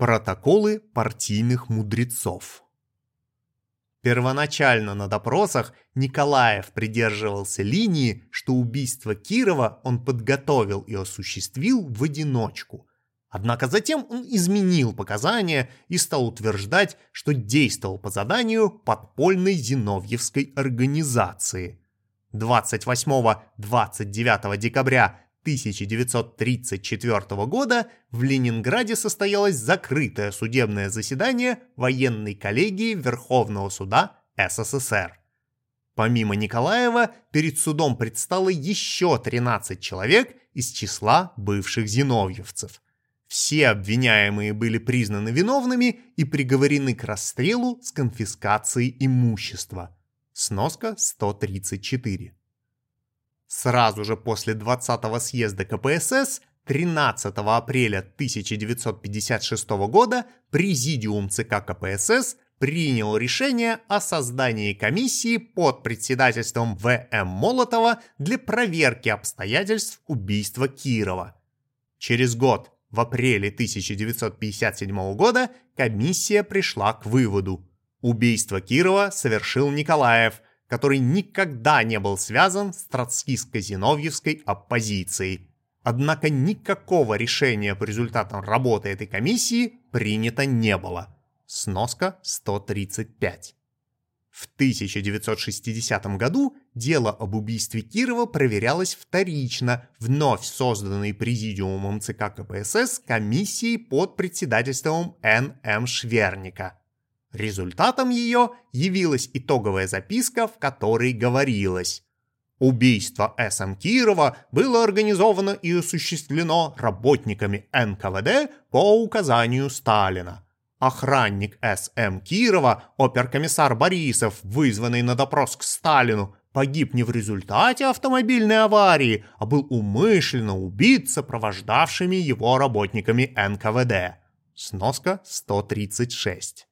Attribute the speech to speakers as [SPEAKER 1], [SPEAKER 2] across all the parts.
[SPEAKER 1] Протоколы партийных мудрецов Первоначально на допросах Николаев придерживался линии, что убийство Кирова он подготовил и осуществил в одиночку. Однако затем он изменил показания и стал утверждать, что действовал по заданию подпольной Зиновьевской организации. 28-29 декабря 1934 года в Ленинграде состоялось закрытое судебное заседание военной коллегии Верховного суда СССР. Помимо Николаева, перед судом предстало еще 13 человек из числа бывших зиновьевцев. Все обвиняемые были признаны виновными и приговорены к расстрелу с конфискацией имущества. Сноска 134. Сразу же после 20-го съезда КПСС 13 апреля 1956 года Президиум ЦК КПСС принял решение о создании комиссии под председательством В.М. Молотова для проверки обстоятельств убийства Кирова. Через год, в апреле 1957 года, комиссия пришла к выводу. Убийство Кирова совершил Николаев – который никогда не был связан с троцкистско-зиновьевской оппозицией. Однако никакого решения по результатам работы этой комиссии принято не было. Сноска 135. В 1960 году дело об убийстве Кирова проверялось вторично вновь созданной президиумом ЦК КПСС комиссией под председательством Н.М. Шверника – Результатом ее явилась итоговая записка, в которой говорилось Убийство С.М. Кирова было организовано и осуществлено работниками НКВД по указанию Сталина. Охранник С.М. Кирова, оперкомиссар Борисов, вызванный на допрос к Сталину, погиб не в результате автомобильной аварии, а был умышленно убит сопровождавшими его работниками НКВД. Сноска 136.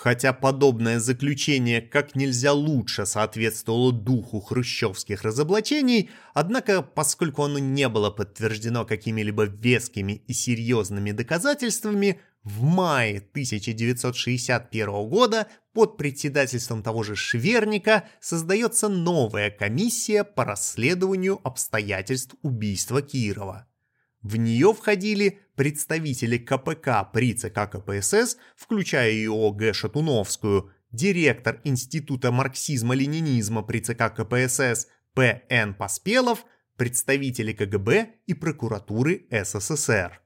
[SPEAKER 1] Хотя подобное заключение как нельзя лучше соответствовало духу хрущевских разоблачений, однако, поскольку оно не было подтверждено какими-либо вескими и серьезными доказательствами, в мае 1961 года под председательством того же Шверника создается новая комиссия по расследованию обстоятельств убийства Кирова. В нее входили представители КПК при ЦК КПСС, включая и ОГ Шатуновскую, директор Института марксизма-ленинизма при ЦК КПСС П.Н. Поспелов, представители КГБ и прокуратуры СССР.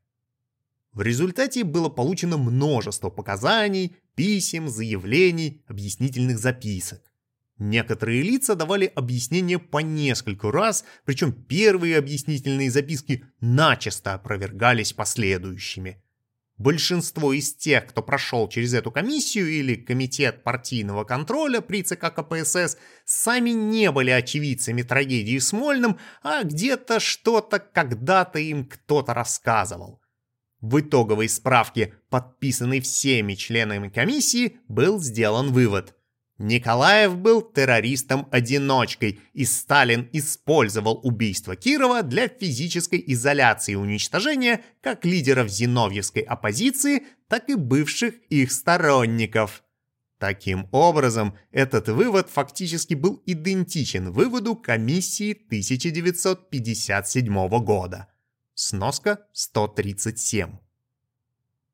[SPEAKER 1] В результате было получено множество показаний, писем, заявлений, объяснительных записок. Некоторые лица давали объяснения по нескольку раз, причем первые объяснительные записки начисто опровергались последующими. Большинство из тех, кто прошел через эту комиссию или комитет партийного контроля при ЦК КПСС, сами не были очевидцами трагедии в Смольном, а где-то что-то когда-то им кто-то рассказывал. В итоговой справке, подписанной всеми членами комиссии, был сделан вывод – Николаев был террористом-одиночкой, и Сталин использовал убийство Кирова для физической изоляции и уничтожения как лидеров зиновьевской оппозиции, так и бывших их сторонников. Таким образом, этот вывод фактически был идентичен выводу комиссии 1957 года. Сноска 137.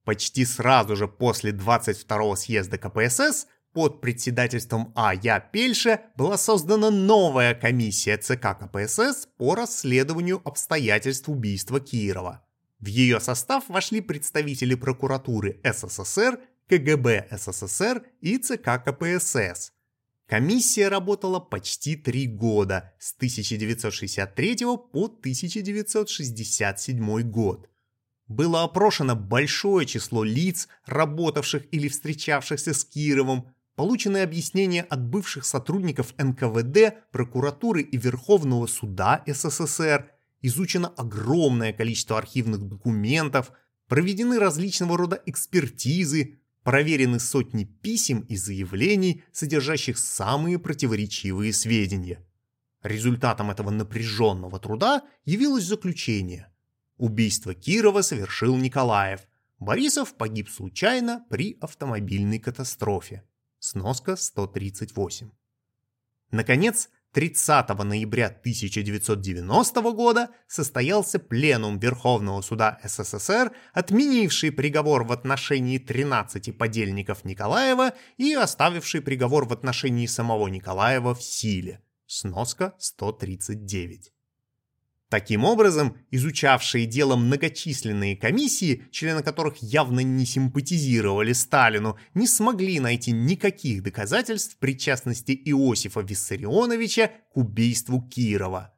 [SPEAKER 1] Почти сразу же после 22 съезда КПСС под председательством А. Я Пельше была создана новая комиссия ЦК КПСС по расследованию обстоятельств убийства Кирова. В ее состав вошли представители прокуратуры СССР, КГБ СССР и ЦК КПСС. Комиссия работала почти три года, с 1963 по 1967 год. Было опрошено большое число лиц, работавших или встречавшихся с Кировым, Получены объяснения от бывших сотрудников НКВД, прокуратуры и Верховного суда СССР, изучено огромное количество архивных документов, проведены различного рода экспертизы, проверены сотни писем и заявлений, содержащих самые противоречивые сведения. Результатом этого напряженного труда явилось заключение. Убийство Кирова совершил Николаев. Борисов погиб случайно при автомобильной катастрофе. Сноска 138. Наконец, 30 ноября 1990 года состоялся пленум Верховного суда СССР, отменивший приговор в отношении 13 подельников Николаева и оставивший приговор в отношении самого Николаева в силе. Сноска 139. Таким образом, изучавшие дело многочисленные комиссии, члены которых явно не симпатизировали Сталину, не смогли найти никаких доказательств причастности Иосифа Виссарионовича к убийству Кирова.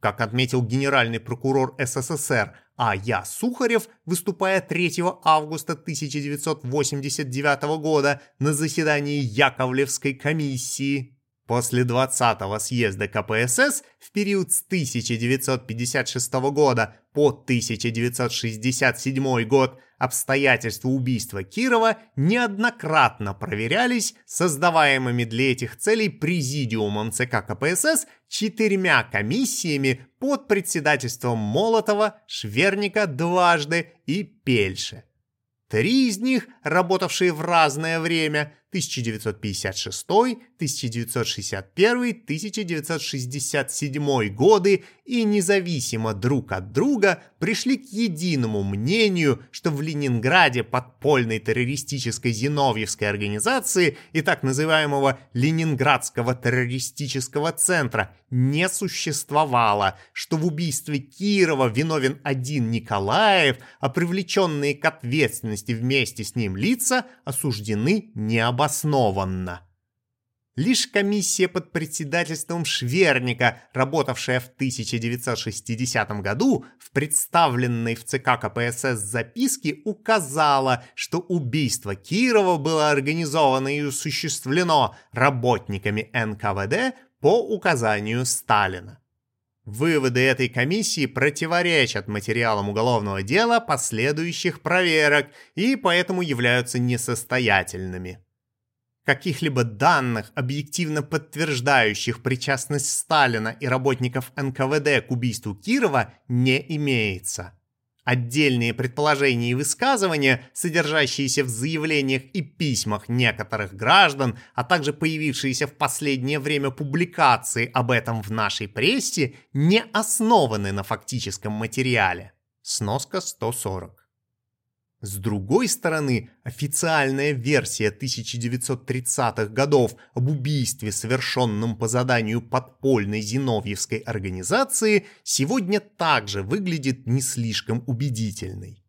[SPEAKER 1] Как отметил генеральный прокурор СССР А. Я. Сухарев, выступая 3 августа 1989 года на заседании Яковлевской комиссии, После 20-го съезда КПСС в период с 1956 года по 1967 год обстоятельства убийства Кирова неоднократно проверялись создаваемыми для этих целей президиумом ЦК КПСС четырьмя комиссиями под председательством Молотова, Шверника дважды и Пельше. Три из них, работавшие в разное время, 1956, 1961, 1967 годы и независимо друг от друга пришли к единому мнению, что в Ленинграде подпольной террористической зиновьевской организации и так называемого Ленинградского террористического центра не существовало, что в убийстве Кирова виновен один Николаев, а привлеченные к ответственности вместе с ним лица осуждены необоснованно обоснованно. Лишь комиссия под председательством Шверника, работавшая в 1960 году, в представленной в ЦК КПСС записке указала, что убийство Кирова было организовано и осуществлено работниками НКВД по указанию Сталина. Выводы этой комиссии противоречат материалам уголовного дела последующих проверок и поэтому являются несостоятельными. Каких-либо данных, объективно подтверждающих причастность Сталина и работников НКВД к убийству Кирова, не имеется. Отдельные предположения и высказывания, содержащиеся в заявлениях и письмах некоторых граждан, а также появившиеся в последнее время публикации об этом в нашей прессе, не основаны на фактическом материале. Сноска 140. С другой стороны, официальная версия 1930-х годов об убийстве, совершенном по заданию подпольной зиновьевской организации, сегодня также выглядит не слишком убедительной.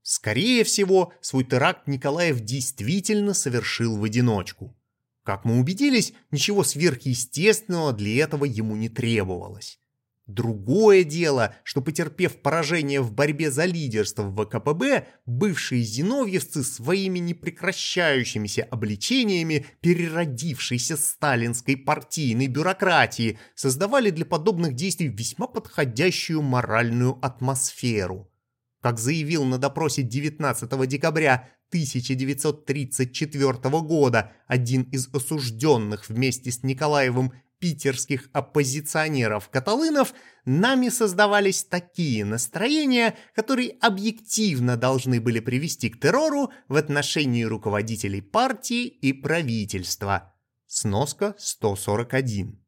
[SPEAKER 1] Скорее всего, свой теракт Николаев действительно совершил в одиночку. Как мы убедились, ничего сверхъестественного для этого ему не требовалось. Другое дело, что потерпев поражение в борьбе за лидерство в ВКПБ, бывшие зиновьевцы своими непрекращающимися обличениями переродившейся сталинской партийной бюрократии создавали для подобных действий весьма подходящую моральную атмосферу. Как заявил на допросе 19 декабря 1934 года один из осужденных вместе с Николаевым питерских оппозиционеров-каталынов нами создавались такие настроения, которые объективно должны были привести к террору в отношении руководителей партии и правительства. Сноска 141.